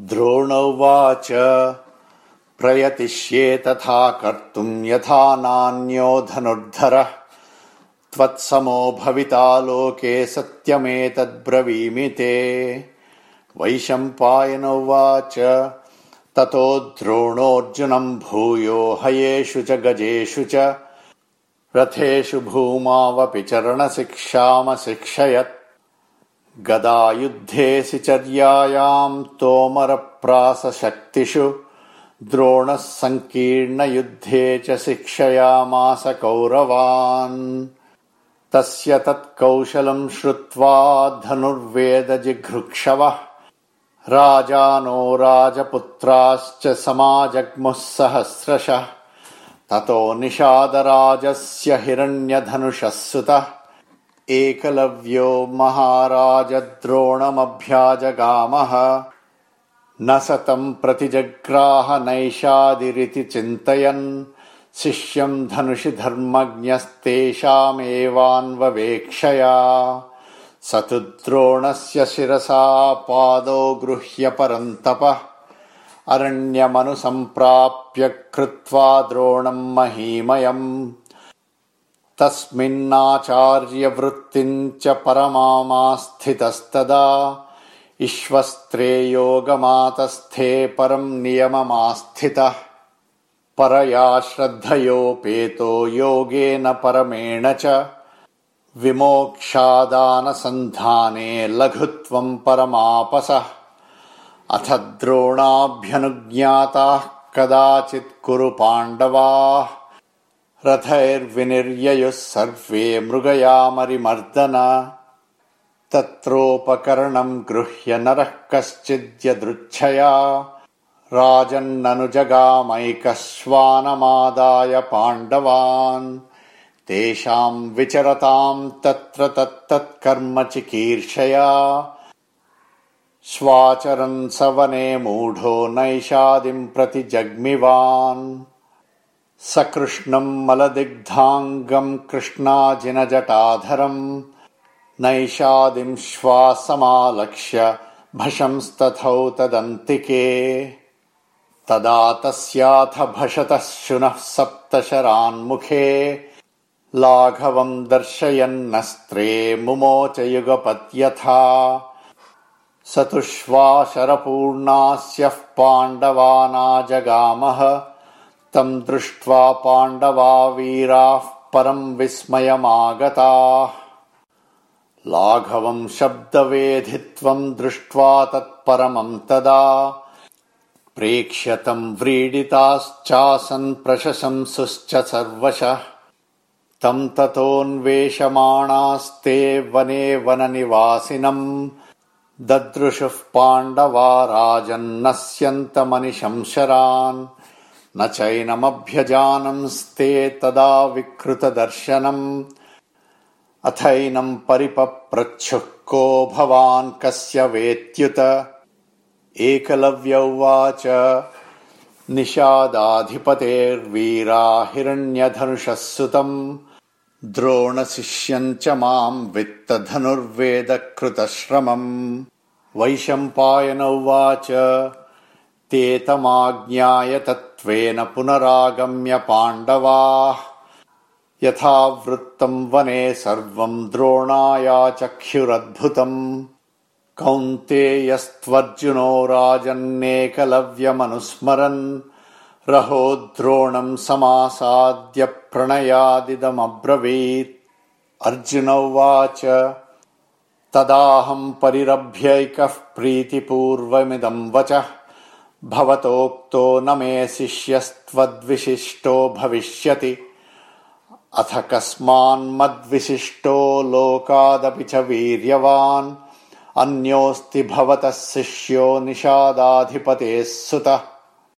द्रोणौवाच। प्रयतिष्ये तथा कर्तुम् यथा नान्यो धनुर्धरः। त्वत्समो भविता लोके सत्यमेतद्ब्रवीमि ते। वैशम्पायनौवाच। ततो द्रोणोऽर्जुनम् भूयो हयेषु च गजेषु च। रथेषु भूमावपि चरणशिक्षामशिक्षयत् गदायुद्धेऽसि चर्यायाम् तोमरप्रासशक्तिषु द्रोणः सङ्कीर्णयुद्धे च शिक्षयामास कौरवान्। तस्य तत्कौशलम् श्रुत्वा धनुर्वेदजिघृक्षवः राजानो राजपुत्राश्च समाजग्मुः सहस्रशः ततो निषादराजस्य हिरण्यधनुषः सुतः एकलव्यो महाराजद्रोणमभ्याजगामः। न स तम् प्रतिजग्राह नैषादिरिति चिन्तयन्। शिष्यम् धनुषि धर्मज्ञस्तेषामेवान्ववेक्षया स तु द्रोणस्य शिरसा पादौ गृह्य परन्तपः। अरण्यमनुसम्प्राप्य कृत्वा द्रोणम् महीमयम् तस्मिन्नाचार्यवृत्तिम् च परमामास्थितस्तदा। इश्वस्त्रे योगमातस्थे परम् नियममास्थितः। परया श्रद्धयोपेतो योगेन परमेण च। विमोक्षादानसन्धाने लघुत्वम् परमापसः। अथ द्रोणाभ्यनुज्ञाताः कदाचित् कुरु पाण्डवाः रथैर्विनिर्ययुः सर्वे मृगयामरिमर्दन। तत्रोपकरणम् गृह्य नरः कश्चिद्यदृच्छया। राजन्ननुजगामैकश्वानमादाय पाण्डवान्। तेषाम् विचरताम् तत्र तत्तत्कर्म चिकीर्षया। स्वाचरन् सवने मूढो नैषादिम् प्रति जग्मिवान् सकृष्णम् मलदिग्धाङ्गम् कृष्णाजिनजटाधरम् नैषादिम् श्वासमालक्ष्य भशंस्तथौ तदन्तिके। तदा तस्याथ भषतः शुनः सप्तशरान्मुखे। लाघवम् दर्शयन्नस्त्रे मुमोच युगपत्यथा स तु श्वाशरपूर्णास्यः पाण्डवानाजगामः तम् दृष्ट्वा पाण्डवा वीराः परम् विस्मयमागताः। लाघवम् शब्दवेधित्वम् दृष्ट्वा तत्परमम् तदा। प्रेक्ष्यतम् व्रीडिताश्चासन् प्रशशंसुश्च सर्वशः। तम् ततोऽन्वेषमाणास्ते वने वननिवासिनम्। ददृशुः पाण्डवा राजन्नस्यन्तमनिशम् शरान् न चैनमभ्यजानंस्ते तदा विकृतदर्शनम्। अथैनम् परिपप्रच्छुः को भवान् कस्य वेत्युत। एकलव्य उवाच निषादाधिपतेर्वीरा हिरण्यधनुषः सुतम् द्रोणशिष्यम् च माम् वित्तधनुर्वेदकृतश्रमम्। वैशम्पायन उवाच ते तमाज्ञाय तत्त्वेन पुनरागम्य पाण्डवाः। यथा वृत्तम् वने सर्वम् द्रोणायाचख्युरद्भुतम् कौन्तेयस्त्वर्जुनो राजन्नेकलव्यमनुस्मरन् रहो द्रोणम् समासाद्य प्रणयादिदमब्रवीत्। अर्जुन उवाच तदाहम् परिरभ्यैकः प्रीतिपूर्वमिदम् वचः भवतोक्तो न मे शिष्यस्त्वद्विशिष्टो भविष्यति। अथ कस्मान्मद्विशिष्टो लोकादपि च वीर्यवान्। अन्योऽस्ति भवतः शिष्यो निषादाधिपतेः सुतः